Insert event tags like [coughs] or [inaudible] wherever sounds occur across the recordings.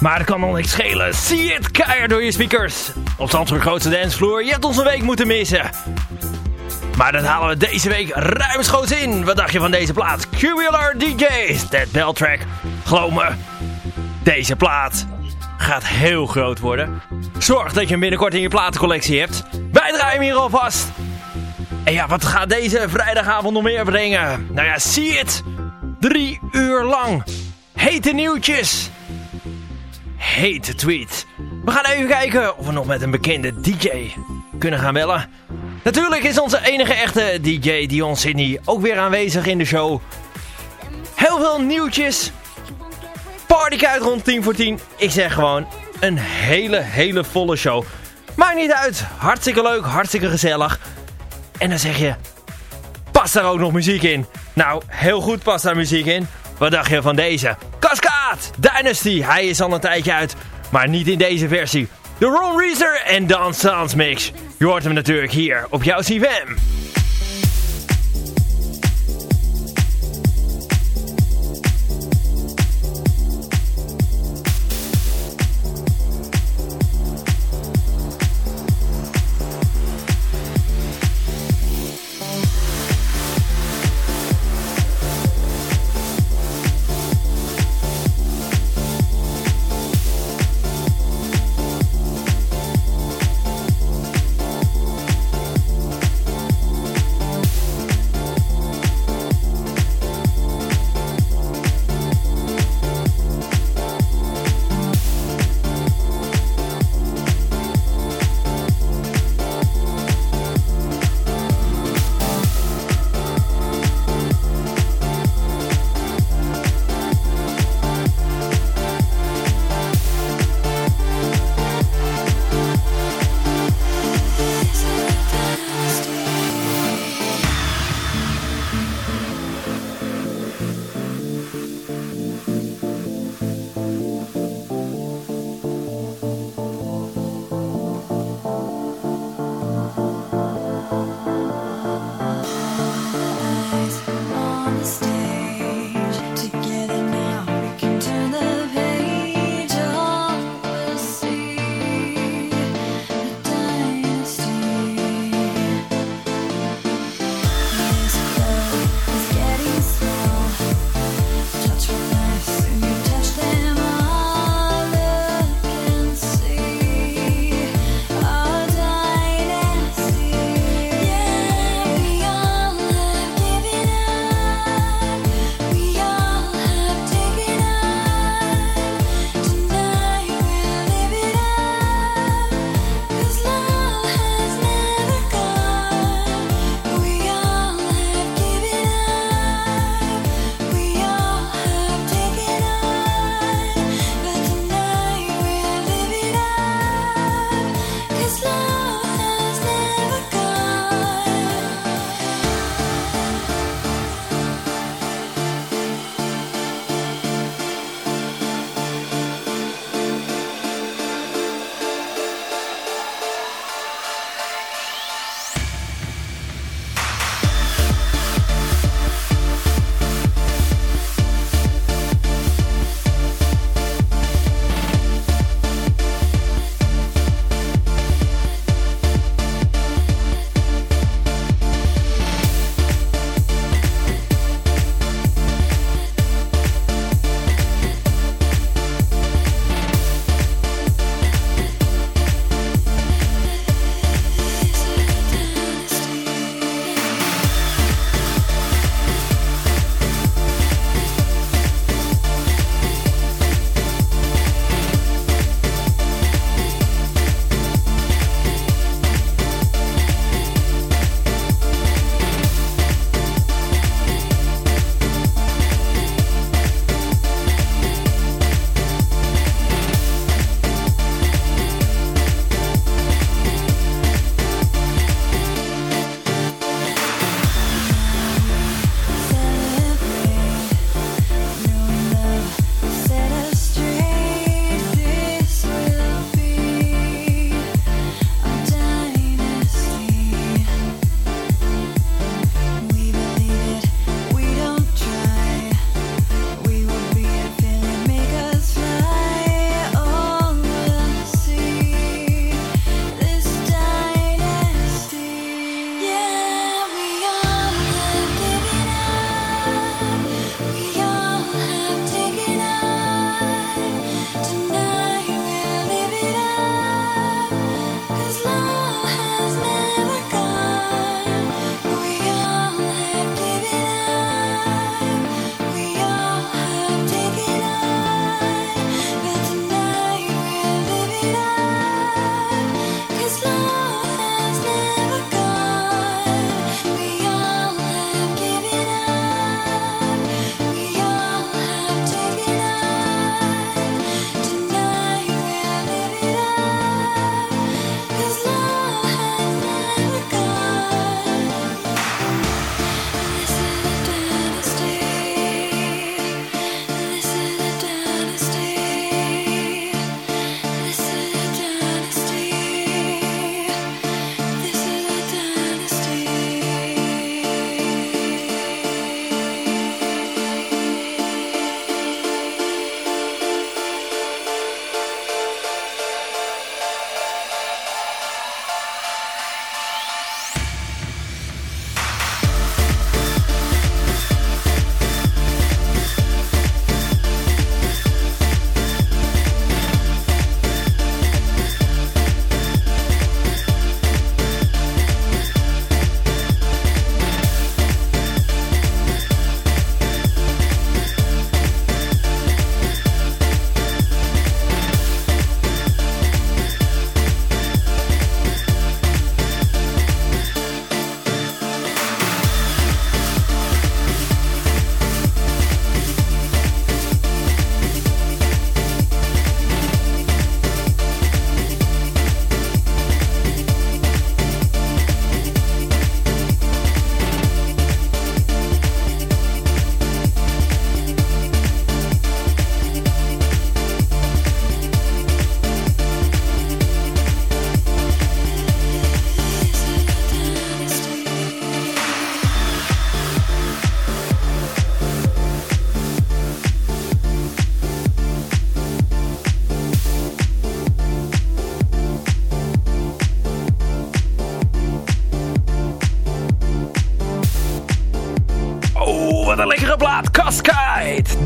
Maar dat kan nog niks schelen. Zie het keihard door je speakers. Op Zandvoort grootste dancevloer. Je hebt ons een week moeten missen. Maar dat halen we deze week ruimschoots in. Wat dacht je van deze plaat? QLR DJ's, Dead Bell Track. Me, deze plaat gaat heel groot worden. Zorg dat je hem binnenkort in je platencollectie hebt. Wij draaien hier alvast. En ja, wat gaat deze vrijdagavond nog meer brengen? Nou ja, zie het. Drie uur lang. Hete nieuwtjes. Hete tweet. We gaan even kijken of we nog met een bekende DJ kunnen gaan bellen. Natuurlijk is onze enige echte DJ Dion Sydney ook weer aanwezig in de show. Heel veel nieuwtjes. Partykuit rond 10 voor 10. Ik zeg gewoon een hele, hele volle show. Maakt niet uit. Hartstikke leuk, hartstikke gezellig. En dan zeg je, past daar ook nog muziek in? Nou, heel goed past daar muziek in. Wat dacht je van deze? Cascade Dynasty. Hij is al een tijdje uit, maar niet in deze versie. De Ron Reeser en Dance Dance Mix. Je hoort hem natuurlijk hier op jouw CVM.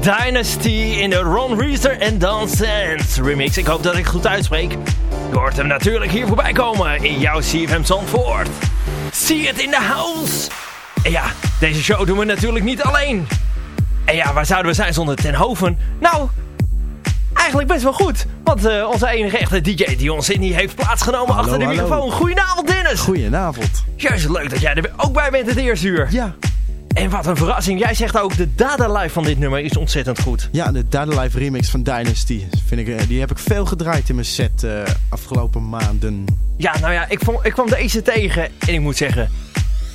Dynasty in de Ron Reeser en Dan Sands remix. Ik hoop dat ik het goed uitspreek. Je hoort hem natuurlijk hier voorbij komen in jouw CFM Zandvoort. See it in the house! En ja, deze show doen we natuurlijk niet alleen. En ja, waar zouden we zijn zonder Ten Hoven? Nou, eigenlijk best wel goed. Want uh, onze enige echte DJ Dion Sydney heeft plaatsgenomen hallo, achter de hallo. microfoon. Goedenavond Dennis! Goedenavond. Juist leuk dat jij er ook bij bent het eerste uur. Ja. En wat een verrassing. Jij zegt ook de Dada Live van dit nummer is ontzettend goed. Ja, de Dada Live remix van Dynasty. Vind ik, eh, die heb ik veel gedraaid in mijn set uh, afgelopen maanden. Ja, nou ja, ik, vond, ik kwam deze tegen en ik moet zeggen,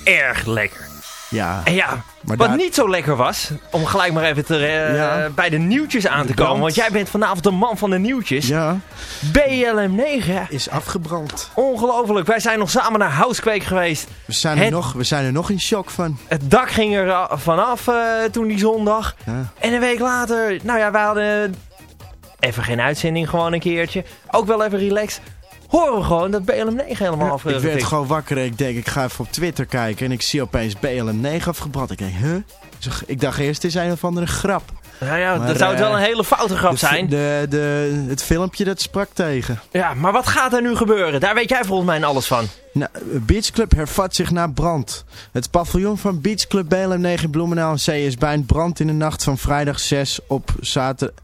erg lekker. Ja. En ja, maar wat niet zo lekker was, om gelijk maar even te, uh, bij de nieuwtjes aan te komen. Want jij bent vanavond de man van de nieuwtjes. Ja. BLM9 is afgebrand. Ongelooflijk. Wij zijn nog samen naar Housequake geweest. We zijn, er, nog, we zijn er nog in shock van. Het dak ging er vanaf uh, toen die zondag. Ja. En een week later, nou ja, we hadden even geen uitzending, gewoon een keertje. Ook wel even relaxed horen we gewoon dat BLM9 helemaal afgebrand Ik werd gewoon wakker en ik denk, ik ga even op Twitter kijken. En ik zie opeens BLM9 afgebrand. Ik denk, huh? Ik dacht eerst, het is een of andere grap. Ja, ja maar, dat zou het wel een hele foute grap zijn. De, de, het filmpje dat sprak tegen. Ja, maar wat gaat er nu gebeuren? Daar weet jij volgens mij alles van. Nou, Beach Club hervat zich na brand. Het paviljoen van Beach Club BLM9 in Bloemendaal en Zee is bij een brand in de nacht van vrijdag 6 op zaterdag...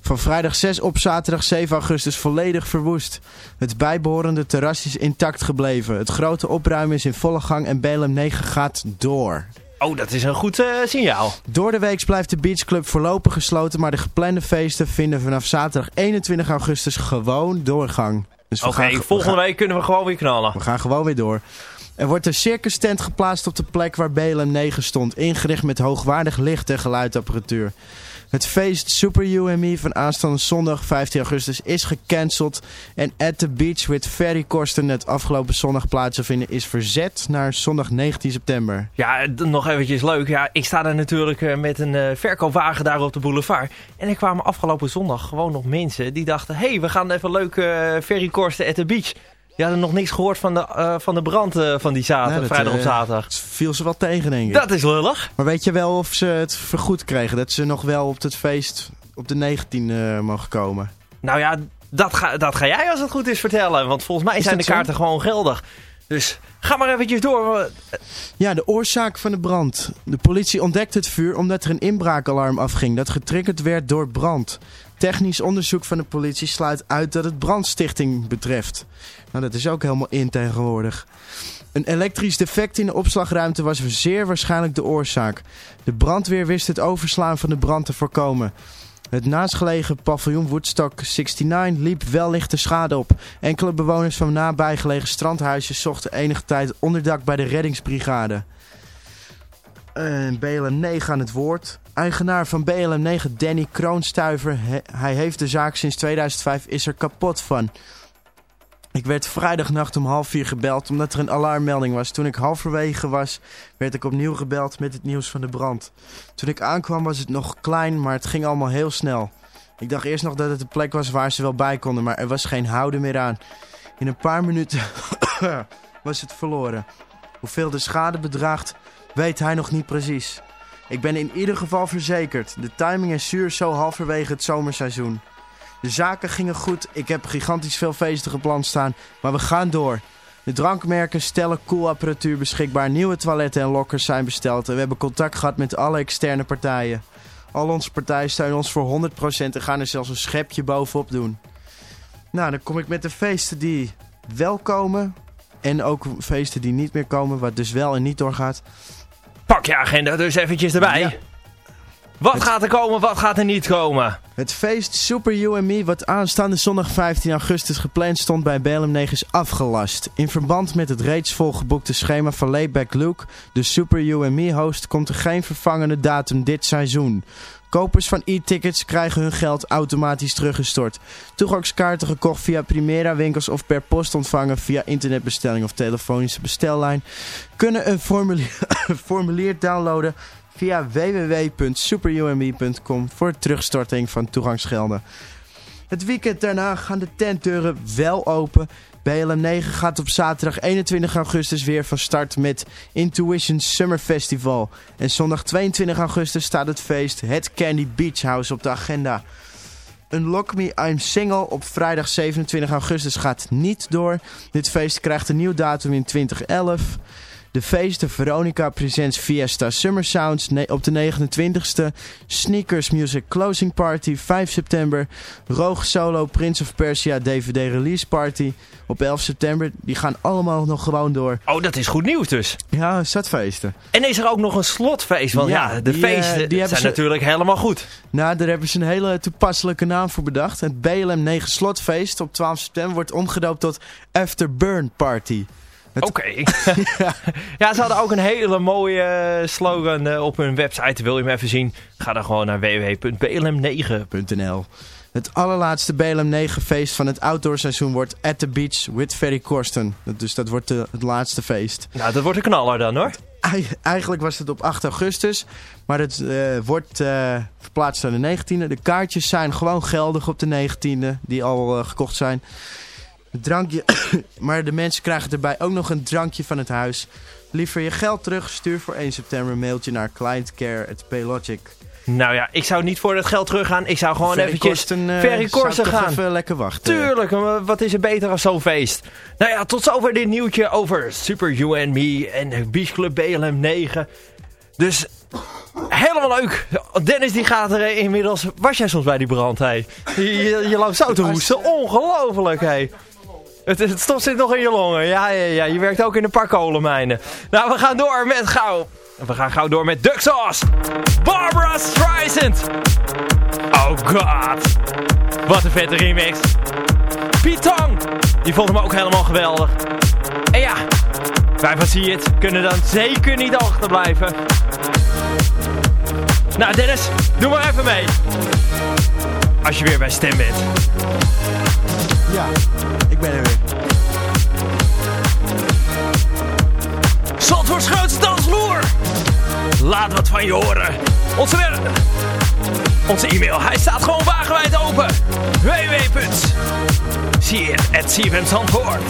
Van vrijdag 6 op zaterdag 7 augustus volledig verwoest. Het bijbehorende terras is intact gebleven. Het grote opruimen is in volle gang en BLM 9 gaat door. Oh, dat is een goed uh, signaal. Door de week blijft de Beach Club voorlopig gesloten, maar de geplande feesten vinden vanaf zaterdag 21 augustus gewoon doorgang. Dus Oké, volgende week kunnen we gewoon weer knallen. We gaan gewoon weer door. Er wordt een circus tent geplaatst op de plek waar BLM 9 stond, ingericht met hoogwaardig licht en geluidapparatuur. Het feest Super You and Me van aanstaande zondag 15 augustus is gecanceld. En At the Beach with Ferry Korsten het afgelopen zondag plaats zou vinden is verzet naar zondag 19 september. Ja, nog eventjes leuk. Ja, ik sta daar natuurlijk eh, met een uh, verkoopwagen daar op de boulevard. En er kwamen afgelopen zondag gewoon nog mensen die dachten... hé, hey, we gaan even leuk uh, Ferry at the Beach... Je had nog niks gehoord van de, uh, van de brand uh, van die zaterdag, nee, vrijdag op zaterdag. Het viel ze wel tegen, denk ik. Dat is lullig. Maar weet je wel of ze het vergoed kregen? Dat ze nog wel op het feest op de 19 uh, mogen komen? Nou ja, dat ga, dat ga jij als het goed is vertellen. Want volgens mij is zijn de kaarten zo? gewoon geldig. Dus ga maar eventjes door. Ja, de oorzaak van de brand. De politie ontdekte het vuur omdat er een inbraakalarm afging dat getriggerd werd door brand. Technisch onderzoek van de politie sluit uit dat het brandstichting betreft. Nou, dat is ook helemaal in tegenwoordig. Een elektrisch defect in de opslagruimte was zeer waarschijnlijk de oorzaak. De brandweer wist het overslaan van de brand te voorkomen. Het naastgelegen paviljoen Woodstock 69 liep wel lichte schade op. Enkele bewoners van nabijgelegen strandhuisjes zochten enige tijd onderdak bij de reddingsbrigade. En BLM 9 aan het woord. Eigenaar van BLM 9, Danny Kroonstuiver, hij heeft de zaak sinds 2005 is er kapot van. Ik werd vrijdagnacht om half vier gebeld omdat er een alarmmelding was. Toen ik halverwege was, werd ik opnieuw gebeld met het nieuws van de brand. Toen ik aankwam was het nog klein, maar het ging allemaal heel snel. Ik dacht eerst nog dat het een plek was waar ze wel bij konden, maar er was geen houden meer aan. In een paar minuten [coughs] was het verloren. Hoeveel de schade bedraagt, weet hij nog niet precies. Ik ben in ieder geval verzekerd. De timing is zuur zo halverwege het zomerseizoen. De zaken gingen goed. Ik heb gigantisch veel feesten gepland staan. Maar we gaan door. De drankmerken stellen koelapparatuur beschikbaar. Nieuwe toiletten en lokkers zijn besteld. En we hebben contact gehad met alle externe partijen. Al onze partijen steunen ons voor 100% en gaan er zelfs een schepje bovenop doen. Nou, dan kom ik met de feesten die wel komen. En ook feesten die niet meer komen, wat dus wel en niet doorgaat. Pak je agenda dus eventjes erbij. Ja. Wat gaat er komen, wat gaat er niet komen? Het feest Super You Me, wat aanstaande zondag 15 augustus gepland stond bij BLM 9, is afgelast. In verband met het reeds volgeboekte schema van Layback Luke, de Super You Me host, komt er geen vervangende datum dit seizoen. Kopers van e-tickets krijgen hun geld automatisch teruggestort. Toegangskaarten gekocht via Primera winkels of per post ontvangen via internetbestelling of telefonische bestellijn kunnen een formulier, [laughs] downloaden via www.superumb.com voor terugstorting van toegangsgelden. Het weekend daarna gaan de tentdeuren wel open. BLM 9 gaat op zaterdag 21 augustus weer van start met Intuition Summer Festival. En zondag 22 augustus staat het feest Het Candy Beach House op de agenda. Unlock Me I'm Single op vrijdag 27 augustus gaat niet door. Dit feest krijgt een nieuw datum in 2011. De feesten Veronica Presents Fiesta Summer Sounds op de 29e. Sneakers Music Closing Party 5 september. Roog Solo Prince of Persia DVD Release Party op 11 september. Die gaan allemaal nog gewoon door. Oh, dat is goed nieuws dus. Ja, feesten. En is er ook nog een slotfeest? Want ja, de die, eh, feesten die zijn natuurlijk helemaal goed. Nou, daar hebben ze een hele toepasselijke naam voor bedacht. Het BLM 9 slotfeest op 12 september wordt omgedoopt tot Afterburn Party. Oké. [laughs] ja. ze hadden ook een hele mooie eh, slogan eh, op hun website. Wil je hem even zien? Ga dan gewoon naar www.blm9.nl Het allerlaatste BLM 9 feest van het outdoorseizoen wordt At the Beach with Ferry Korsten. Dus dat wordt de, het laatste feest. Nou, dat wordt een knaller dan hoor. Eigenlijk was het op 8 augustus, maar het uh, wordt uh, verplaatst naar de 19e. De kaartjes zijn gewoon geldig op de 19e, die al uh, gekocht zijn drankje, [coughs] maar de mensen krijgen erbij ook nog een drankje van het huis. Liever je geld terug, stuur voor 1 september een mailtje naar clientcare.paylogic. Nou ja, ik zou niet voor het geld teruggaan. Ik zou gewoon Ferry eventjes Korsten, uh, Ferry Korsten gaan. even lekker wachten. Tuurlijk, wat is er beter als zo'n feest. Nou ja, tot zover dit nieuwtje over Super You and Me en Beach Club BLM 9. Dus helemaal leuk. Dennis die gaat er inmiddels... Was jij soms bij die brand, hé? Je, je, loopt zo te hoesten. Ongelooflijk, hé. Het, het stof zit nog in je longen. Ja, ja, ja. Je werkt ook in de parkolenmijnen. Nou, we gaan door met gauw. We gaan gauw door met Duck Sauce. Barbara Streisand. Oh god. Wat een vette remix. Pitong. Die vond hem ook helemaal geweldig. En ja, wij van See It kunnen dan zeker niet achterblijven. Nou Dennis, doe maar even mee. Als je weer bij stem bent. Ja, ik ben er weer. Zandvoorts grootste dansvloer. Laat wat van je horen. Onze, onze e-mail, hij staat gewoon wagenwijd open. www.cfm.zandvoort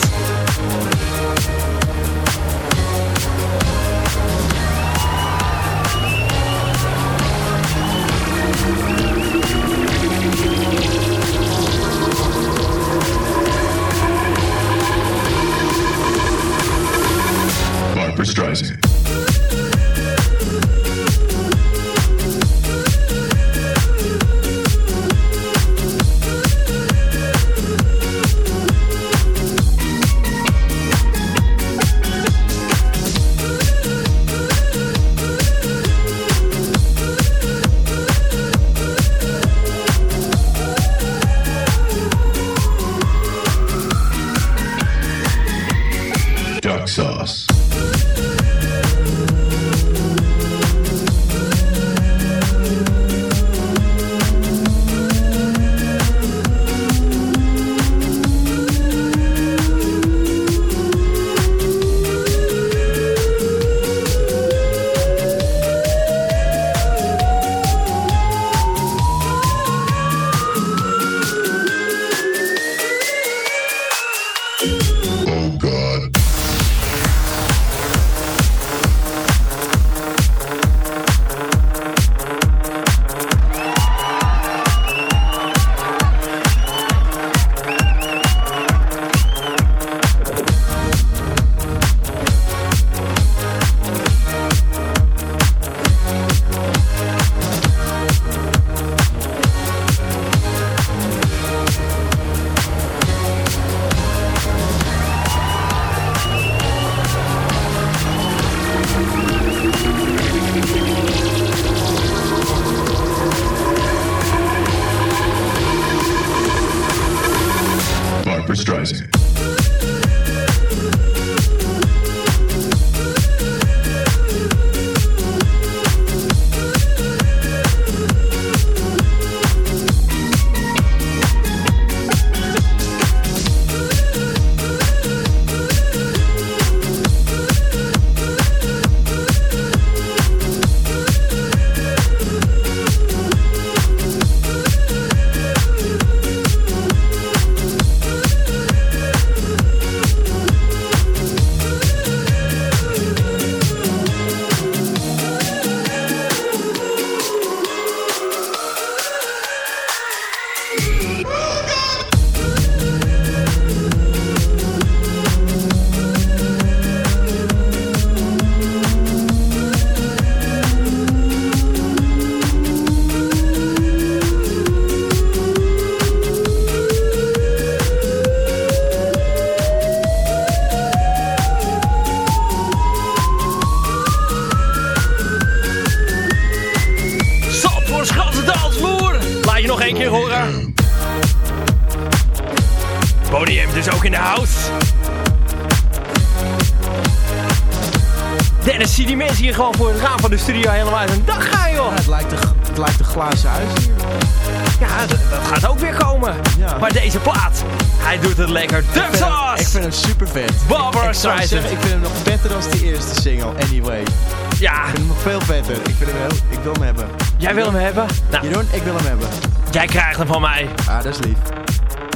van mij. Ah, dat is lief.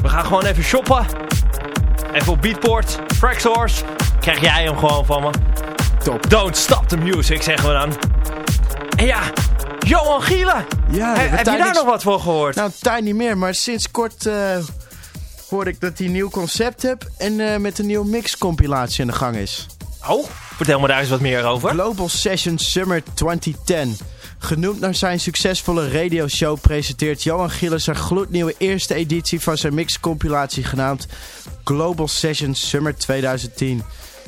We gaan gewoon even shoppen. Even op Beatport, Tracksource. Krijg jij hem gewoon van me. Top. Don't stop the music, zeggen we dan. En ja, Johan Gielen. Ja, He- heb je daar nog wat voor gehoord? Nou, tijd niet meer, maar sinds kort eh hoorde ik dat hij een nieuw concept hebt en eh, met een nieuwe mix-compilatie aan de gang is. Oh, vertel me daar eens wat meer over. Global Session Summer 2010. Genoemd naar zijn succesvolle radioshow presenteert Johan Gilles zijn gloednieuwe eerste editie van zijn mixcompilatie genaamd Global Session Summer 2010.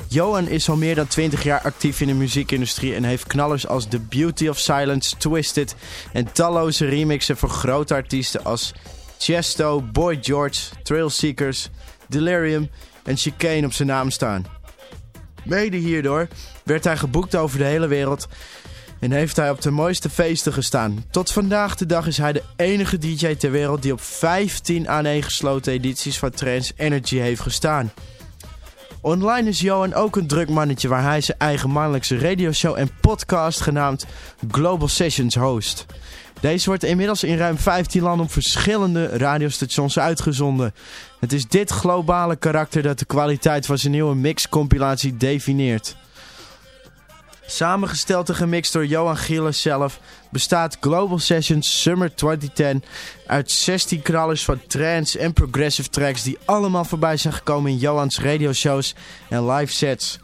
Johan is al meer dan 20 jaar actief in de muziekindustrie en heeft knallers als The Beauty of Silence, Twisted en talloze remixen voor grote artiesten als Chesto, Boy George, Trailseekers, Delirium en Chicane op zijn naam staan. Mede hierdoor werd hij geboekt over de hele wereld en heeft hij op de mooiste feesten gestaan. Tot vandaag de dag is hij de enige DJ ter wereld die op 15 aaneengesloten edities van Trans Energy heeft gestaan. Online is Johan ook een druk mannetje waar hij zijn eigen mannelijkse radioshow en podcast genaamd Global Sessions host. Deze wordt inmiddels in ruim 15 landen op verschillende radiostations uitgezonden. Het is dit globale karakter dat de kwaliteit van zijn nieuwe mixcompilatie definieert. Samengesteld en gemixt door Johan Gilles zelf bestaat Global Sessions Summer 2010 uit 16 knallers van trance en progressive tracks die allemaal voorbij zijn gekomen in Johans radioshows en live sets.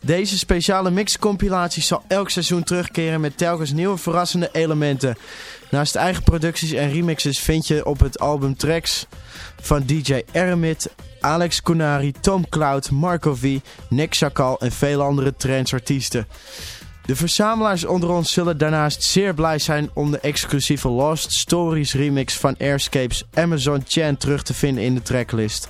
Deze speciale mixcompilatie zal elk seizoen terugkeren met telkens nieuwe verrassende elementen. Naast eigen producties en remixes vind je op het album tracks van DJ Eremit, Alex Kunari, Tom Cloud, Marco V, Nick Chakal en vele andere trance-artiesten. De verzamelaars onder ons zullen daarnaast zeer blij zijn om de exclusieve Lost Stories remix van Airscapes Amazon Chan terug te vinden in de tracklist.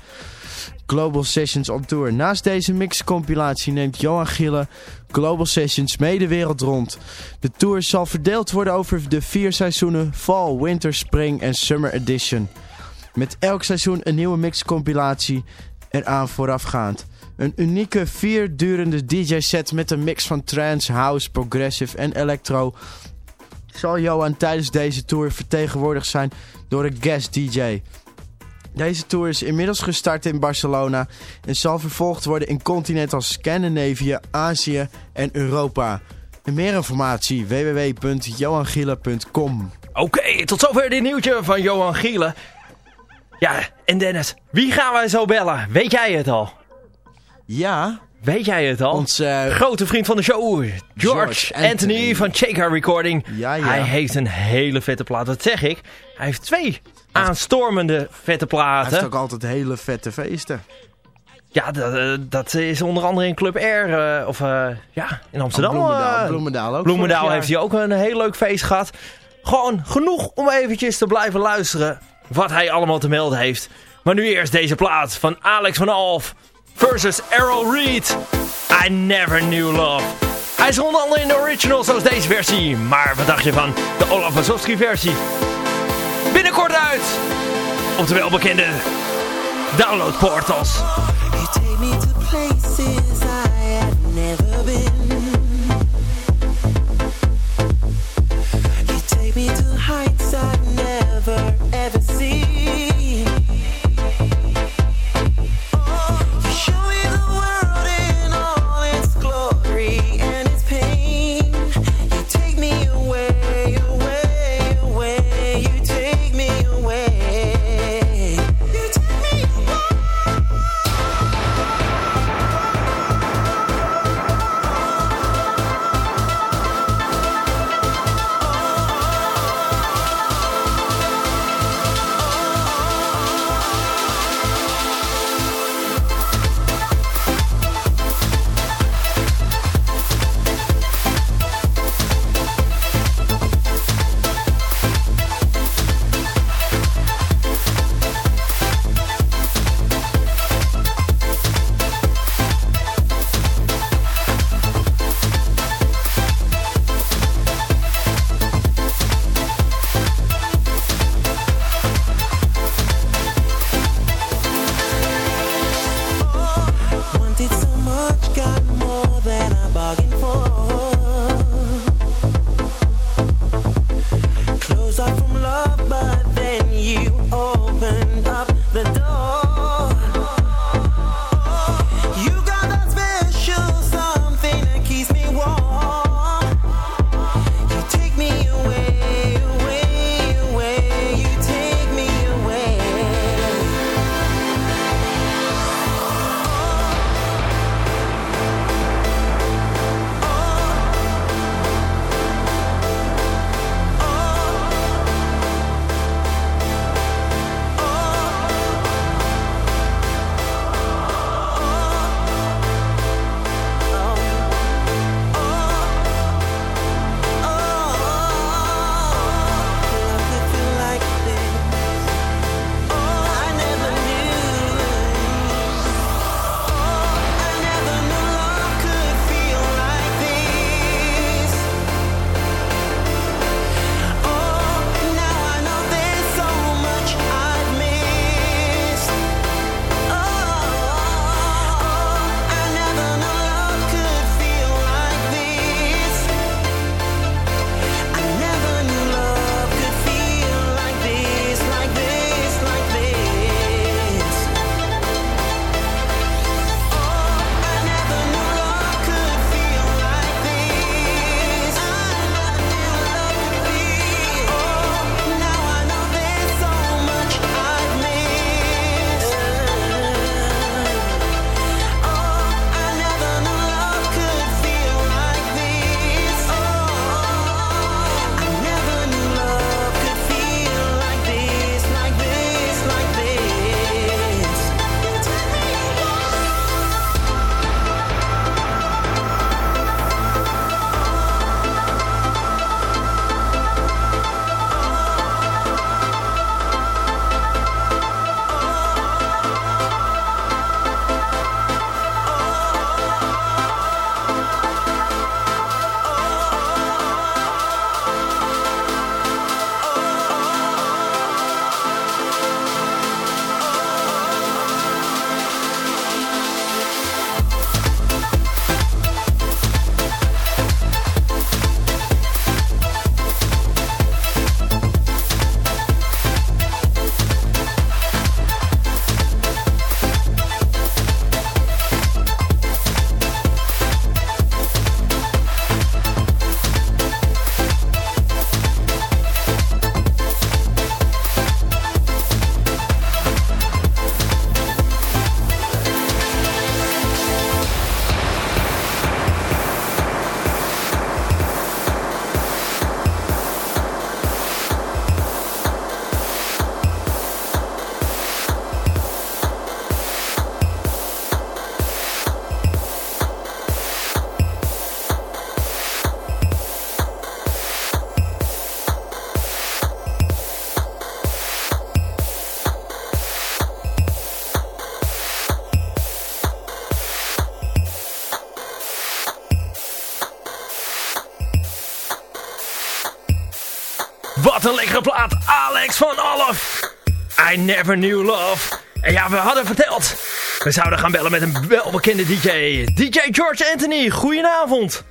Global Sessions on Tour. Naast deze mixcompilatie neemt Johan Gille Global Sessions mee de wereld rond. De tour zal verdeeld worden over de vier seizoenen Fall, Winter, Spring en Summer Edition. Met elk seizoen een nieuwe mixcompilatie eraan voorafgaand. Een unieke vier durende DJ-set met een mix van trance, house, progressive en electro zal Johan tijdens deze tour vertegenwoordigd zijn door een guest DJ. Deze tour is inmiddels gestart in Barcelona en zal vervolgd worden in continenten als Scandinavië, Azië en Europa. Meer informatie www.johangiele.com Oké, tot zover dit nieuwtje van Johan Gielen. Ja, en Dennis, wie gaan wij zo bellen? Weet jij het al? Ja, Weet jij het al? ons... eh, Grote vriend van de show, George, George Anthony, Anthony. van Cheka Recording. Ja, ja. Hij heeft een hele vette plaat, dat zeg ik. Hij heeft twee aanstormende vette hij platen. heeft ook altijd hele vette feesten. Ja, dat, eh, dat is onder andere in Club R, eh, of ja, in Amsterdam. Oh, Bloemendaal, Bloemendaal ook. Bloemendaal heeft hij ook een heel leuk feest gehad. Gewoon genoeg om eventjes te blijven luisteren wat hij allemaal te melden heeft. Maar nu eerst deze plaat van Alex van Alf versus Errol Reed. I Never Knew Love. Hij is onder andere in de original zoals deze versie. Maar wat dacht je van de Olaf Wazowski versie? Binnenkort uit op de welbekende download Alex van Alf. I never knew love. En ja, we hadden verteld. We zouden gaan bellen met een welbekende DJ. DJ George Anthony, goedenavond.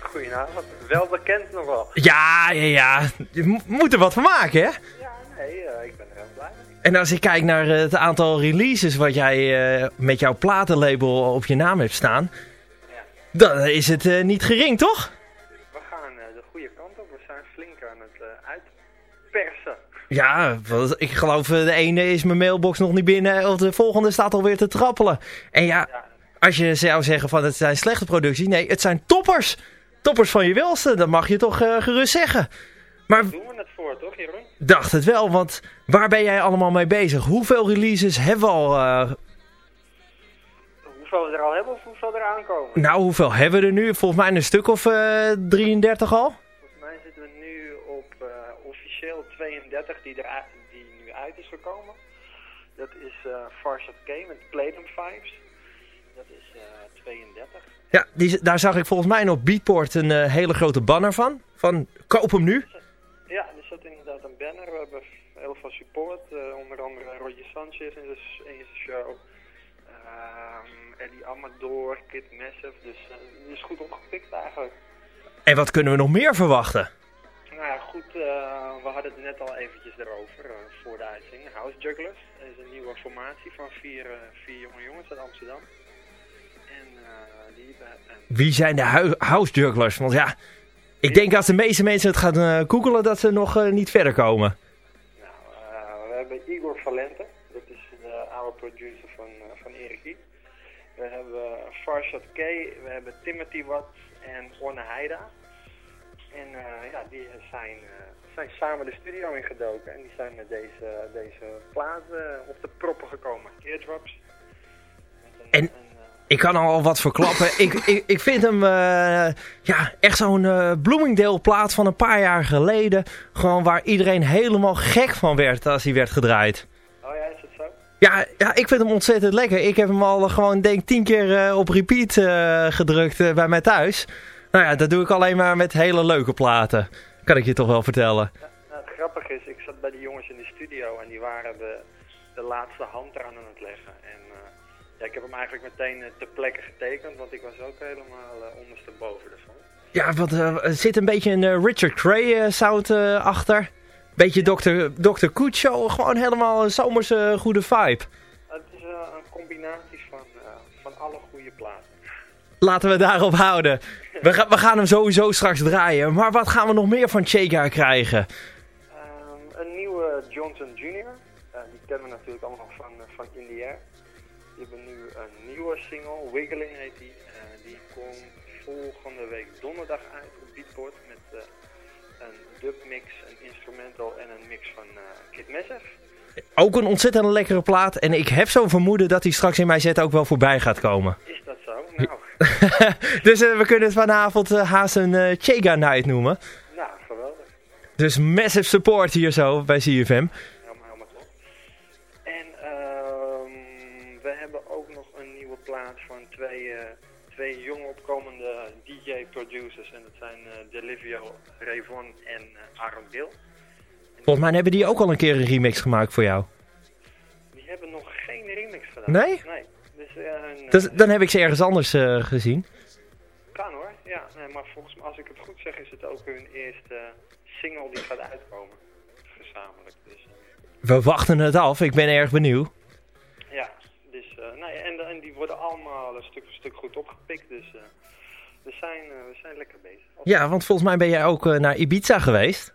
Goedenavond. Wel bekend nog wel. Ja, ja, ja. Je mo- moet er wat van maken, hè? Ja, nee, eh, ik ben er heel blij mee. En als ik kijk naar eh, het aantal releases wat jij eh, met jouw platenlabel op je naam hebt staan, Ja. dan is het niet gering, toch? Ja, ik geloof eh, de ene is mijn mailbox nog niet binnen of de volgende staat alweer te trappelen. En ja, als je zou zeggen van het zijn slechte producties, nee, het zijn toppers. Toppers van je welste, dat mag je toch eh, gerust zeggen. Maar daar doen we het voor, toch Jeroen? dacht het wel, want waar ben jij allemaal mee bezig? Hoeveel releases hebben we al? eh, Hoeveel we er al hebben of hoeveel er aankomen? nou, hoeveel hebben we er nu? Volgens mij een stuk of eh 33 al. 32 die, er, die nu uit is gekomen. Dat is Farsad K met Playdom Vibes. Dat is eh 32. Ja, die, daar zag ik volgens mij op Beatport een eh, hele grote banner van. Van koop hem nu. Ja, er zit inderdaad een banner. We hebben heel veel support. onder andere Roger Sanchez in de, in de show. Ehm, Eddie Amador, Kid Massive. Dus het is goed opgepikt eigenlijk. En wat kunnen we nog meer verwachten? Nou ja, goed. eh, we hadden het net al eventjes erover eh, voor de uitzending. House Jugglers. Dat is een nieuwe formatie van vier, eh, vier jonge jongens uit Amsterdam. En die Wie zijn de house jugglers? Want ja, ik denk als de meeste mensen het gaan googelen dat ze nog niet verder komen. Nou, we hebben Igor Valente, dat is de oude producer van, van Erik. We hebben Farshad K, we hebben Timothy Watt en Orne Heida. En eh, ja, die zijn, eh, zijn samen de studio ingedoken en die zijn met deze, deze plaat eh, op de proppen gekomen. Eardrops. Een- En- een, Ik kan al wat verklappen. ik, ik, ik vind hem ja, echt zo'n Bloomingdale plaat van een paar jaar geleden. Gewoon waar iedereen helemaal gek van werd als hij werd gedraaid. oh ja, is het zo? Ja, ja, ik vind hem ontzettend lekker. Ik heb hem al gewoon denk tien keer op repeat gedrukt bij mij thuis. Nou ja, dat doe ik alleen maar met hele leuke platen. Kan ik je toch wel vertellen. Ja, nou, het grappige is, ik zat bij die jongens in de studio en die waren de, de laatste hand eraan aan het leggen. En eh, ja, ik heb hem eigenlijk meteen eh, ter plekke getekend, want ik was ook helemaal eh, ondersteboven ervan. Ja, want eh, er zit een beetje een Richard Cray sound achter. Beetje Dr. Dr. Kucho, gewoon helemaal een zomerse goede vibe. Laten we daarop houden. We, ga- we gaan hem sowieso straks draaien. Maar wat gaan we nog meer van Chega krijgen? Ehm, een nieuwe Johnson Jr., eh, die kennen we natuurlijk allemaal van, eh, van In The Air. Die hebben nu een nieuwe single, Wiggling heet die. Eh, die komt volgende week donderdag uit op Beatport met een dubmix, een instrumental en een mix van Kid Massive. Ook een ontzettend lekkere plaat. En ik heb zo'n vermoeden dat hij straks in mijn set ook wel voorbij gaat komen. Is dat zo? Nou, [laughs] dus eh, we kunnen het vanavond eh, haast een eh, Chega Night noemen. nou geweldig. Dus massive support hier zo bij CFM. Helemaal, helemaal top. En ehm, we hebben ook nog een nieuwe plaat van twee, twee jong opkomende DJ-producers. En dat zijn Delivio Revon en eh Aaron Gill. Volgens mij hebben die ook al een keer een remix gemaakt voor jou. Die hebben nog geen remix gedaan. Nee? Nee. Dus, eh, eh, Dus, dan heb ik ze ergens anders eh, gezien. Kan hoor, ja. Nee, maar volgens mij, als ik het goed zeg, is het ook hun eerste single die gaat uitkomen. Gezamenlijk. Dus, eh, We wachten het af. Ik ben erg benieuwd. Ja, dus, eh, nee, en, en die worden allemaal een stuk voor stuk goed opgepikt. Dus eh, we, zijn, eh, we zijn lekker bezig. Ja, want volgens mij ben jij ook eh, naar Ibiza geweest.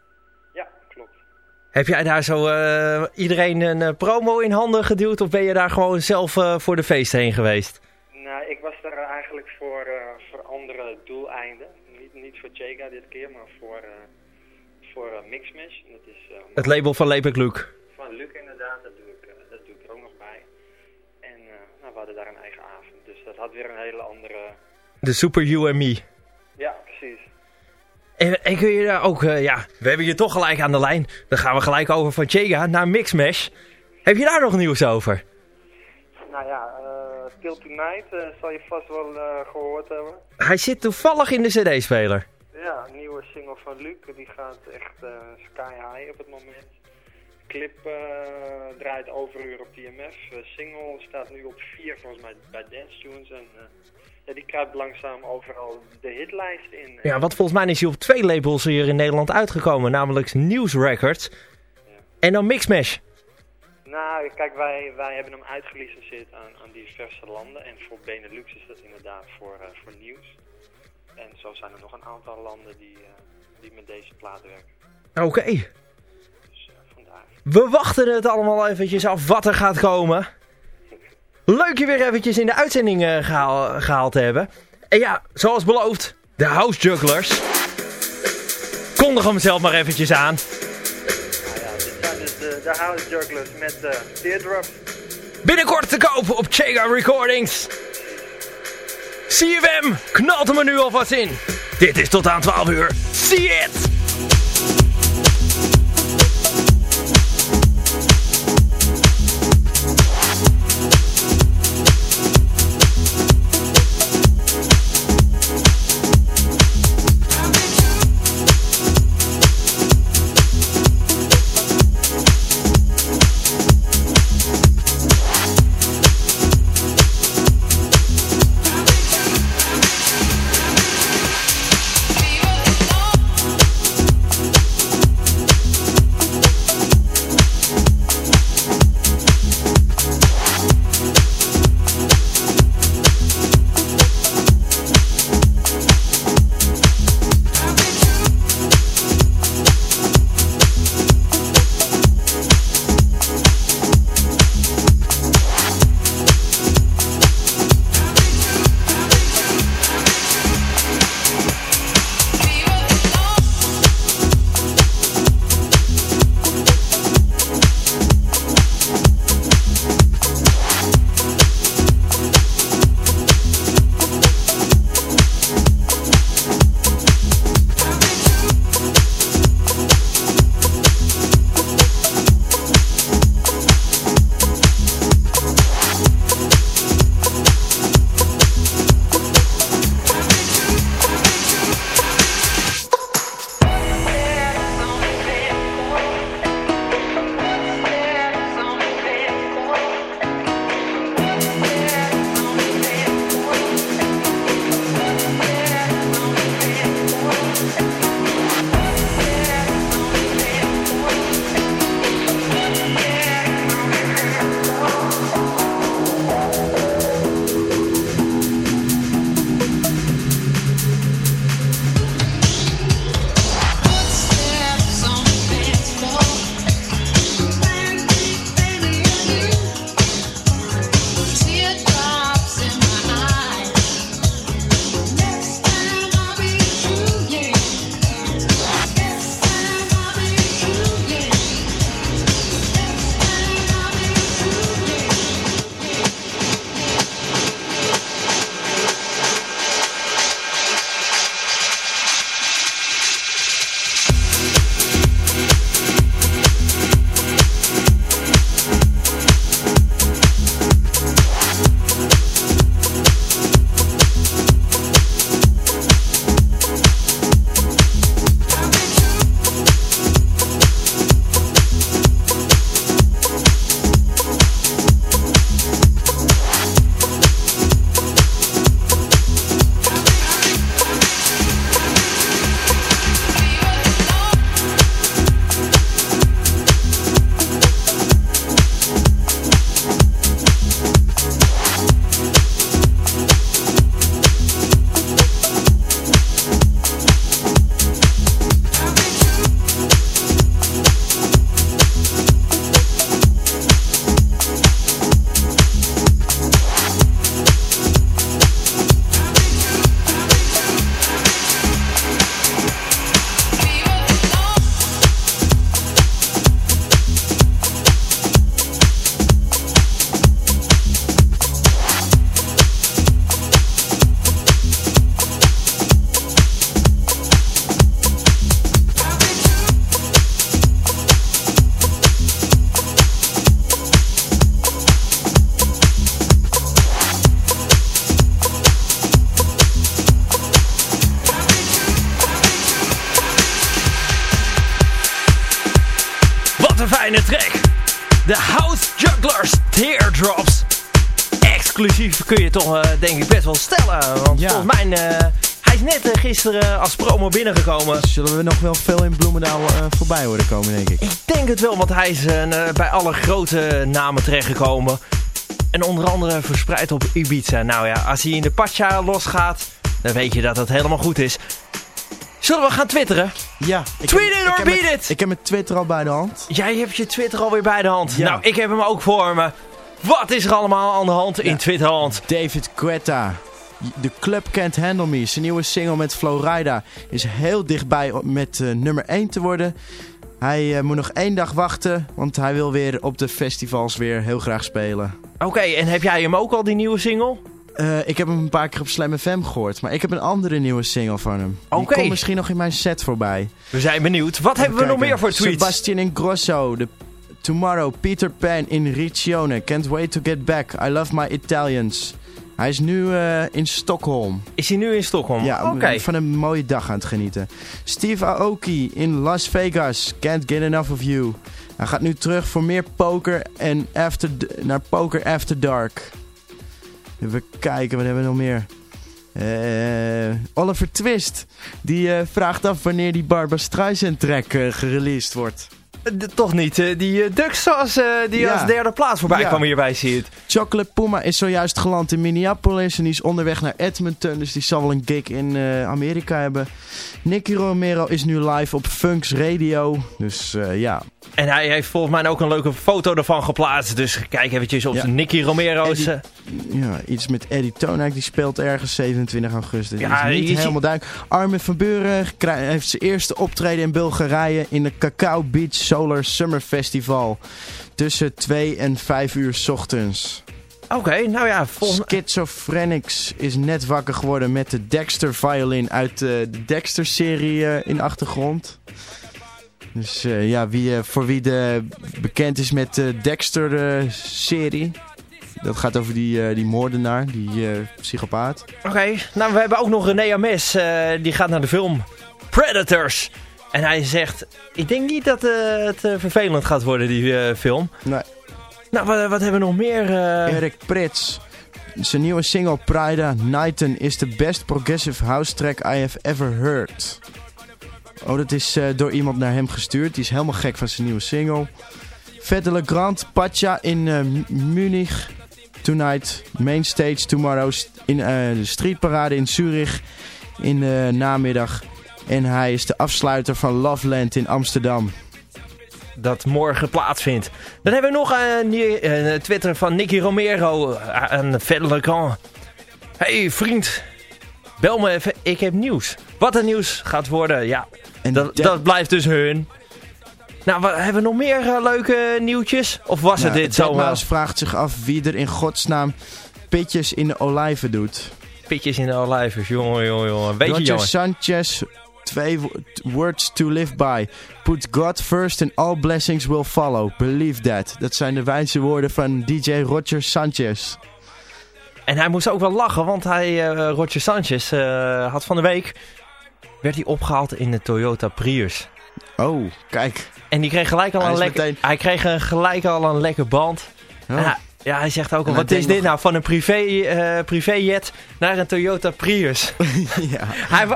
Heb jij daar zo eh, iedereen een eh, promo in handen geduwd? Of ben je daar gewoon zelf eh, voor de feest heen geweest? Nou, ik was daar eigenlijk voor, voor andere doeleinden. Niet, niet voor Chega dit keer, maar voor, voor Mixmash. Dat is Het label van Lepek Luke. van Luc inderdaad, dat doe, ik, dat doe ik er ook nog bij. En nou, we hadden daar een eigen avond. Dus dat had weer een hele andere... De Super You and Me. En, en kun je daar ook, eh, ja, we hebben je toch gelijk aan de lijn. Dan gaan we gelijk over van Chega naar Mixmash. Heb je daar nog nieuws over? Nou ja, eh Till Tonight eh, zal je vast wel eh, gehoord hebben. Hij zit toevallig in de cd-speler. Ja, een nieuwe single van Luc. Die gaat echt sky high op het moment. Clip draait overuur op TMF. Single staat nu op 4 volgens mij bij Dance Tunes. En ja, die kruipt langzaam overal de hitlijst in. Ja, wat volgens mij is hij op twee labels hier in Nederland uitgekomen. Namelijk News Records en dan Mixmash. Nou, kijk, wij, wij hebben hem uitgelicenseerd aan, aan diverse landen. En voor Benelux is dat inderdaad voor, eh, voor nieuws. En zo zijn er nog een aantal landen die, eh, die met deze plaat werken. Oké. Dus eh, vandaar. We wachten het allemaal eventjes af wat er gaat komen. Leuk je weer eventjes in de uitzending eh, gehaal- gehaald te hebben. En ja, zoals beloofd, de House Jugglers. Kondig hem zelf maar eventjes aan. Nou ja, dit zijn dus de, de House Jugglers met eh Teardrops. Binnenkort te kopen op Chega Recordings. CFM, knalt hem er nu alvast in. Dit is tot aan 12 uur. See it! Je toch eh, denk ik best wel stellen. Want Ja. volgens mij, eh, hij is net eh, gisteren als promo binnengekomen. Zullen we nog wel veel in Bloemendaal voorbij horen komen, denk ik. Ik denk het wel, want hij is bij alle grote namen terechtgekomen. En onder andere verspreid op Ibiza. Nou ja, als hij in de Pacha losgaat, dan weet je dat het helemaal goed is. Zullen we gaan twitteren? Ja. Tweet it ik or heb beat it! Ik heb mijn Twitter al bij de hand. Jij hebt je Twitter alweer bij de hand. Ja. Nou, ik heb hem ook voor me. Wat is er allemaal aan de hand in Ja. Twitterland? David Guetta. De Club Can't Handle Me, zijn nieuwe single met Florida, is heel dichtbij om met eh, nummer 1 te worden. Hij eh, moet nog één dag wachten, want hij wil weer op de festivals weer heel graag spelen. Oké, en heb jij hem ook al, die nieuwe single? Eh, ik heb hem een paar keer op Slam FM gehoord, maar ik heb een andere nieuwe single van hem. Die Oké. komt misschien nog in mijn set voorbij. We zijn benieuwd. Wat hebben we nog meer voor tweets? Sebastian Ingrosso, de Tomorrow, Peter Pan in Riccione. Can't wait to get back. I love my Italians. Hij is nu eh, in Stockholm. Is hij nu in Stockholm? Ja, Oké. van een mooie dag aan het genieten. Steve Aoki in Las Vegas. Can't get enough of you. Hij gaat nu terug voor meer poker en after, naar Poker After Dark. Even kijken, wat hebben we nog meer? Eh, Oliver Twist. Die eh, vraagt af wanneer die Barbara Streisand track gereleased wordt. Eh, Toch niet. eh, Die uh, Duck Sauce eh, die Ja. als derde plaats voorbij Ja. kwam hierbij, zie je het. Chocolate Puma is zojuist geland in Minneapolis en die is onderweg naar Edmonton. Dus die zal wel een gig in eh, Amerika hebben. Nicky Romero is nu live op Funks Radio. Dus eh, ja, En hij heeft volgens mij ook een leuke foto ervan geplaatst. Dus kijk eventjes op Ja. Nicky Romero's... Eddie- eh, ja, iets met Eddie Tonak. Die speelt ergens 27 augustus. Ja, is niet helemaal duidelijk. Armin van Buren heeft zijn eerste optreden in Bulgarije in de Cacao Beach Solar Summer Festival. Tussen 2 en 5 uur 's ochtends. Oké, nou ja, volgens Schizophrenics is net wakker geworden met de Dexter violin uit eh, de Dexter-serie eh, in de achtergrond. Dus eh, ja, wie, eh, voor wie de, bekend is met de Dexter-serie. dat gaat over die, eh, die moordenaar, die eh, psychopaat. Oké, nou we hebben ook nog René Ames. eh, die gaat naar de film Predators. En hij zegt, ik denk niet dat eh, het eh, vervelend gaat worden, die eh, film. Nee. Nou, wat, wat hebben we nog meer? eh? Erik Prits. Zijn nieuwe single Prida Nighten is de best progressive house track I have ever heard. Oh, dat is eh, door iemand naar hem gestuurd. Die is helemaal gek van zijn nieuwe single. Vette Le Grand Pacha in M- Munich. Tonight, main stage tomorrow in de streetparade in Zurich in de namiddag. En hij is de afsluiter van Loveland in Amsterdam. dat morgen plaatsvindt. Dan hebben we nog een Twitter van Nicky Romero aan Fedelecan. Hey vriend, bel me even, ik heb nieuws. Wat er nieuws gaat worden, ja, En dat, blijft dus hun. Nou, wat, hebben we nog meer eh, leuke nieuwtjes? Of was het Nou, dit zo? wel? Deadmau5 vraagt zich af wie er in godsnaam pitjes in de olijven doet. Pitjes in de olijvers, jongen, jongen, jongen. Beetje Roger jongen. Sanchez, twee wo- words to live by. Put God first and all blessings will follow. Believe that. Dat zijn de wijze woorden van DJ Roger Sanchez. En hij moest ook wel lachen, want hij, eh, Roger Sanchez, eh, had van de week... werd hij opgehaald in de Toyota Prius. Oh, kijk. En die kreeg gelijk al Hij een lekker... meteen- Hij kreeg gelijk al een lekker band. Oh. Ja, ja, hij zegt ook al, wat is dit nou? Van een privé, eh, privéjet naar een Toyota Prius. [laughs] ja. hij,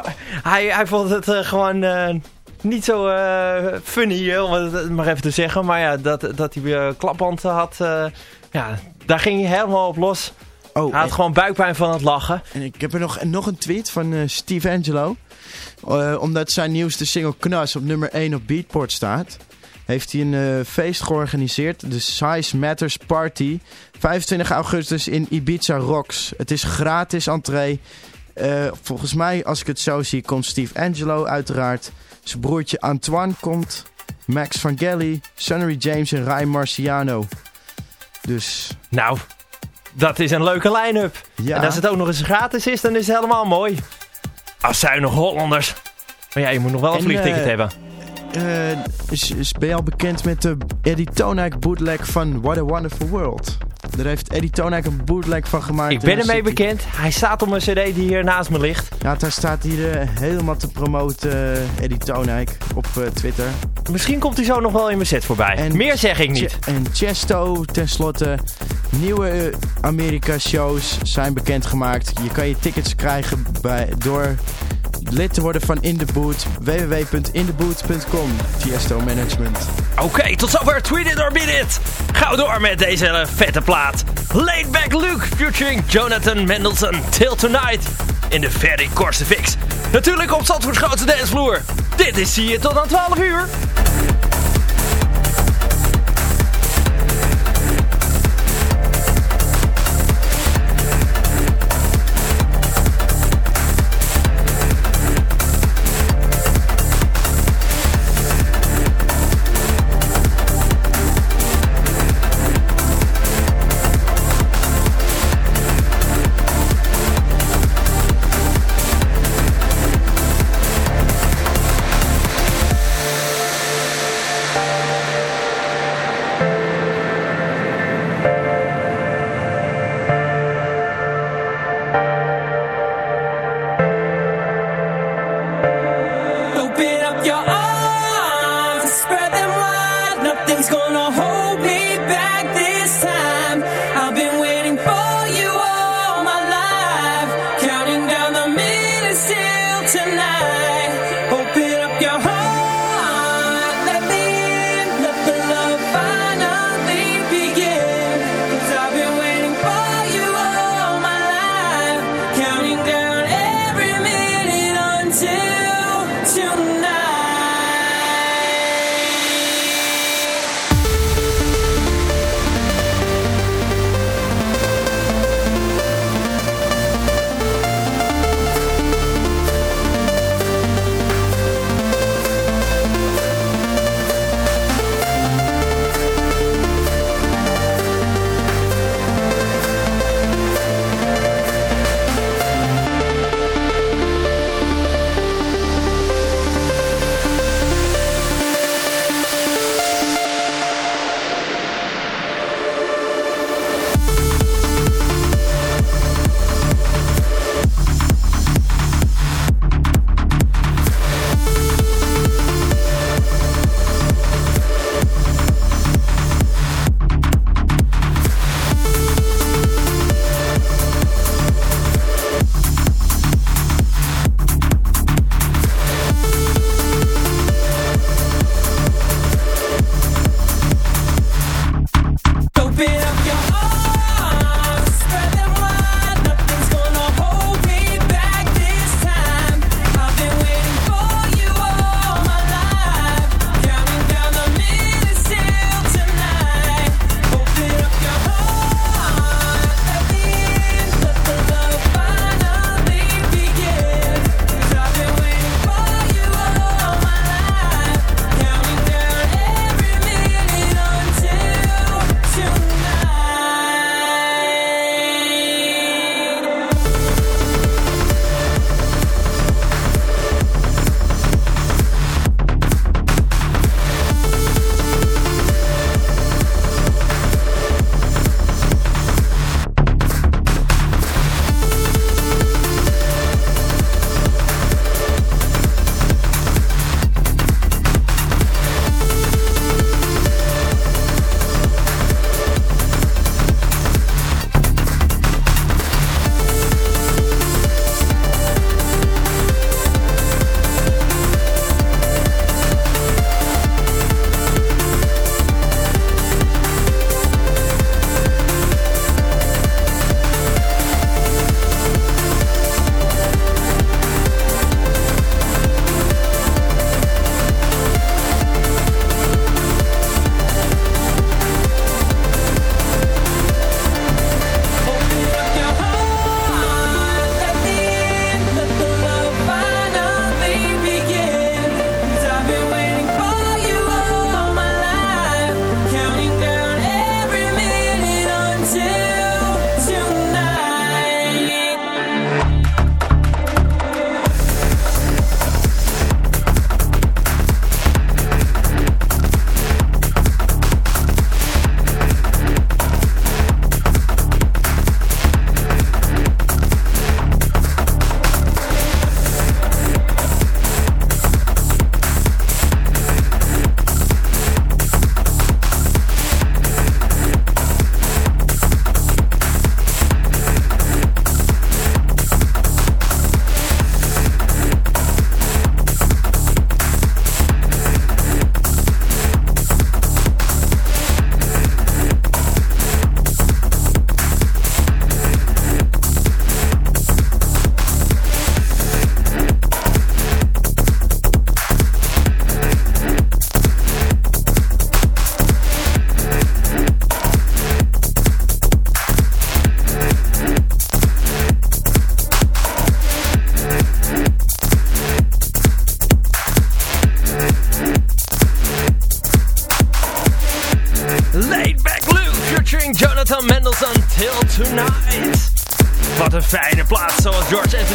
hij, hij vond het eh, gewoon eh, niet zo funny, om het maar even te zeggen. Maar ja, dat, dat hij weer klapband had, ja, daar ging hij helemaal op los. Oh, Hij had en, gewoon buikpijn van het lachen. en ik heb er nog, nog een tweet van Steve Angelo. Eh, omdat zijn nieuwste single Knas op nummer 1 op Beatport staat. Heeft hij een eh, feest georganiseerd. De Size Matters Party. 25 augustus in Ibiza Rocks. Het is gratis entree. Eh, volgens mij, als ik het zo zie, komt Steve Angelo uiteraard. Zijn broertje Antoine komt. Max van Gelly, Sunnery James en Rai Marciano. Dus Nou, dat is een leuke line-up. ja. En als het ook nog eens gratis is, dan is het helemaal mooi. Als zuinige Hollanders. Maar ja, je moet nog wel een En, vliegticket eh, hebben. Eh, is, is, ben je al bekend met de Eddie Tonak bootleg van What a Wonderful World? Daar heeft Eddie Tonak een bootleg van gemaakt. Ik en ben ermee bekend. Hij staat op een cd die hier naast me ligt. Ja, daar staat hier eh, helemaal te promoten, eh, Eddie Tonak, op eh, Twitter. Misschien komt hij zo nog wel in mijn set voorbij. En- Meer zeg ik niet. Ch- En Chesto, tenslotte. Nieuwe Amerika-shows zijn bekendgemaakt. Je kan je tickets krijgen bij, door lid te worden van In The Boot. www.intheboot.com. Tiesto Management. Oké, tot zover Tweet It or Beat It. We door met deze vette plaat. Laid Back Luke featuring Jonathan Mendelssohn. Till Tonight in de Ferry Fix. Natuurlijk op Zandvoorts grootste dancevloer. Dit is zie je tot aan 12 uur. your arms, spread them wide. Nothing's gonna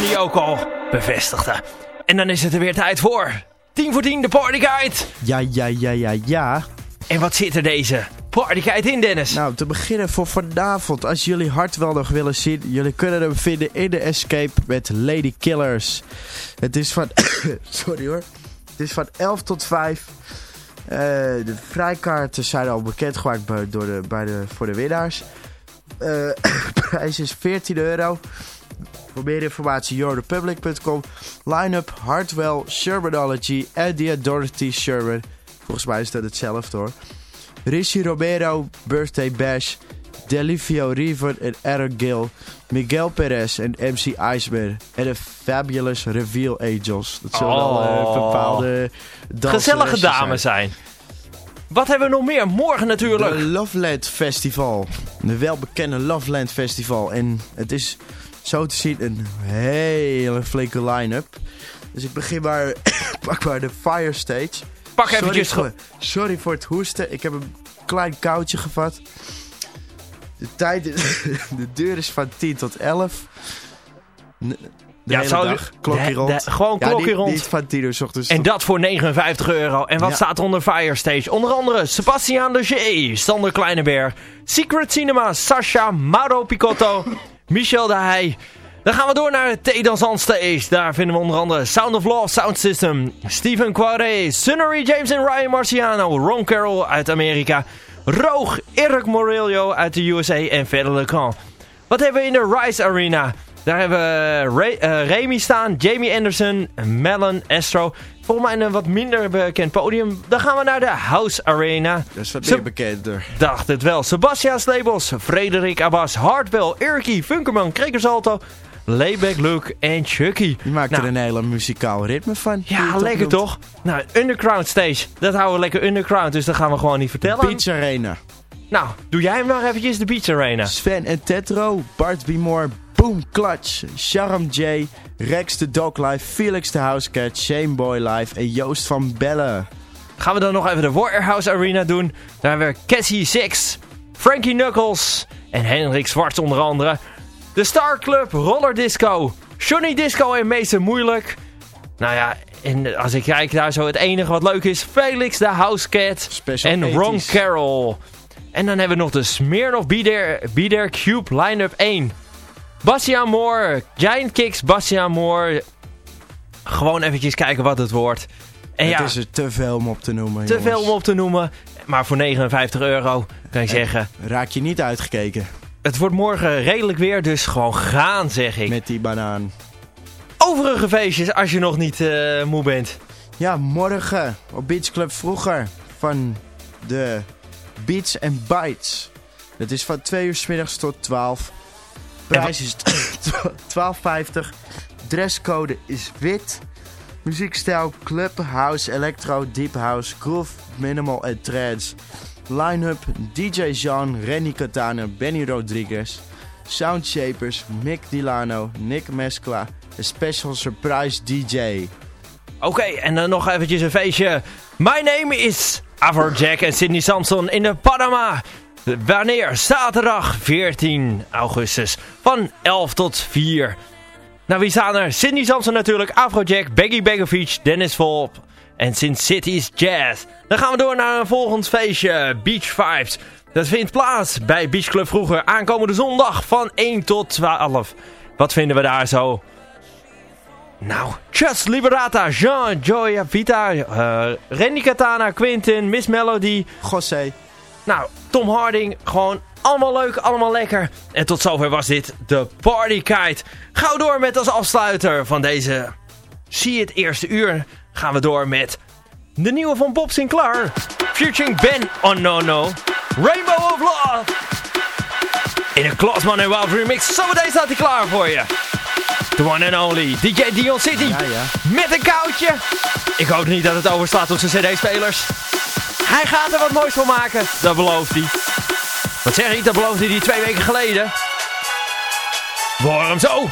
Anthony ook al bevestigde. En dan is het er weer tijd voor. 10 voor 10, de partyguide. Ja, ja, ja, ja, ja. En wat zit er deze partyguide in, Dennis? Nou, te beginnen voor vanavond. Als jullie hart wel nog willen zien, jullie kunnen hem vinden in de Escape met Lady Killers. Het is van... [coughs] sorry hoor. Het is van 11 tot 5. Eh, de vrijkaarten zijn al bekendgemaakt bij, door de, bij de, voor de winnaars. Eh [coughs] prijs is 14 euro. Voor meer informatie yourrepublic.com. Line-up Hartwell, Shermanology en The Dorothy Sherman. Volgens mij is dat hetzelfde hoor. Rishi Romero, Birthday Bash, Delivio River en Aaron Gill, Miguel Perez en MC Iceman en de Fabulous Reveal Angels. Dat zullen wel eh, Oh. bepaalde Gezellige dames zijn. Wat hebben we nog meer? Morgen natuurlijk. Loveland Festival. De welbekende Loveland Festival. En het is zo te zien een hele flinke line-up. Dus ik begin maar, [coughs] pak maar de Fire Stage. Pak Sorry eventjes... voor, sorry voor het hoesten. Ik heb een klein koudje gevat. De tijd is, [laughs] de deur is van 10 tot 11. N- De Ja, hele zou- dag. Klokje de- rond. de- gewoon Ja, klokje niet- rond. Niet van 10 uur s ochtends. En dat voor 59 euro. En wat Ja. staat er onder Firestage? Onder andere Sebastian Leger, Sander Kleineberg, Secret Cinema, Sasha, Mauro Picotto, [laughs] Michel de Heij. Dan gaan we door naar het T-Dansant Stage. Daar vinden we onder andere Sound of Love Sound System, Stephen Quaret, Sunnery James en Ryan Marciano, Ron Carroll uit Amerika, Roog, Eric Morello uit de USA en verder Le Camp. Wat hebben we in de Rise Arena? Daar hebben we eh, Remy staan, Jamie Anderson, Melon, Astro. Volgens mij een wat minder bekend podium. Dan gaan we naar de House Arena. Dat is wat meer bekender. Dacht het wel. Sebastian Slebos, Frederik Abbas, Hardwell, Irky, Funkerman, Krekersalto, Layback Luke en Chucky. Die maakt Nou, er een hele muzikaal ritme van. je Ja, lekker noemt. toch? Nou, Underground Stage. Dat houden we lekker underground, dus dat gaan we gewoon niet vertellen. Beach Arena. Nou, doe jij hem maar eventjes, de Beach Arena. Sven en Tetro, Bart B. Moore, Boom Clutch, Sharam J, Rex the Dog Life, Felix the Housecat, Shane Boy Life en Joost van Bellen. Gaan we dan nog even de Warehouse Arena doen. Daar hebben we Cassie Six, Frankie Knuckles en Hendrik Zwart onder andere. De Star Club, Roller Disco, Johnny Disco en Meester Moeilijk. Nou ja, en als ik kijk daar zo, het enige wat leuk is, Felix de Housecat Special en Ron 80s. Carroll. En dan hebben we nog de Smirnoff Be There Cube Lineup 1. Bastiaan Moore, Giant Kicks, Bastiaan Moore. Gewoon eventjes kijken wat het wordt. En Het ja, is er te veel om op te noemen, te jongens. veel om op te noemen. Maar voor 59 euro kan ik zeggen. Raak je niet uitgekeken Het wordt morgen redelijk weer, dus gewoon gaan zeg ik. met die banaan. Overige feestjes als je nog niet eh, moe bent. Ja, morgen op Beach Club vroeger van de Beats and Bites. Dat is van 2 uur s middags tot 12. Prijs is 12,50. [coughs] Dresscode is wit. Muziekstijl club, house, electro, deep house, groove, minimal en trance. Line-up DJ Jean, Renny Catana, Benny Rodriguez. Soundshapers, Mick Dilano, Nick Mescla. Een special surprise DJ. Oké, en dan nog eventjes een feestje. My name is Jack en Sydney Samson in de Panama. Wanneer? Zaterdag 14 augustus van 11 tot 4. Nou, wie staan er? Sydney Samson natuurlijk, Afrojack, Baggy Begovic, Dennis Volp en Sin City's Jazz. Dan gaan we door naar een volgend feestje, Beach Vibes. Dat vindt plaats bij Beach Club vroeger aankomende zondag van 1 tot 12. Wat vinden we daar zo? Nou, Just Liberata, Jean, Joya, Vita, eh Randy Katana, Quintin, Miss Melody. José. Nou, Tom Harding, gewoon allemaal leuk, allemaal lekker. En tot zover was dit de Party Kite. Gauw door met als afsluiter van deze Zie het eerste uur. Gaan we door met de nieuwe van Bob Sinclair. Featuring Ben Onono. Rainbow of Love. In een Klasman en Wild remix. Zometeen staat hij klaar voor je. The one and only DJ Dion City. Ja, ja. Met een koudje. Ik hoop niet dat het overslaat op zijn cd-spelers. Hij gaat er wat moois van maken. Dat belooft hij. Wat zeg ik? Dat beloofde hij twee weken geleden. Hem zo.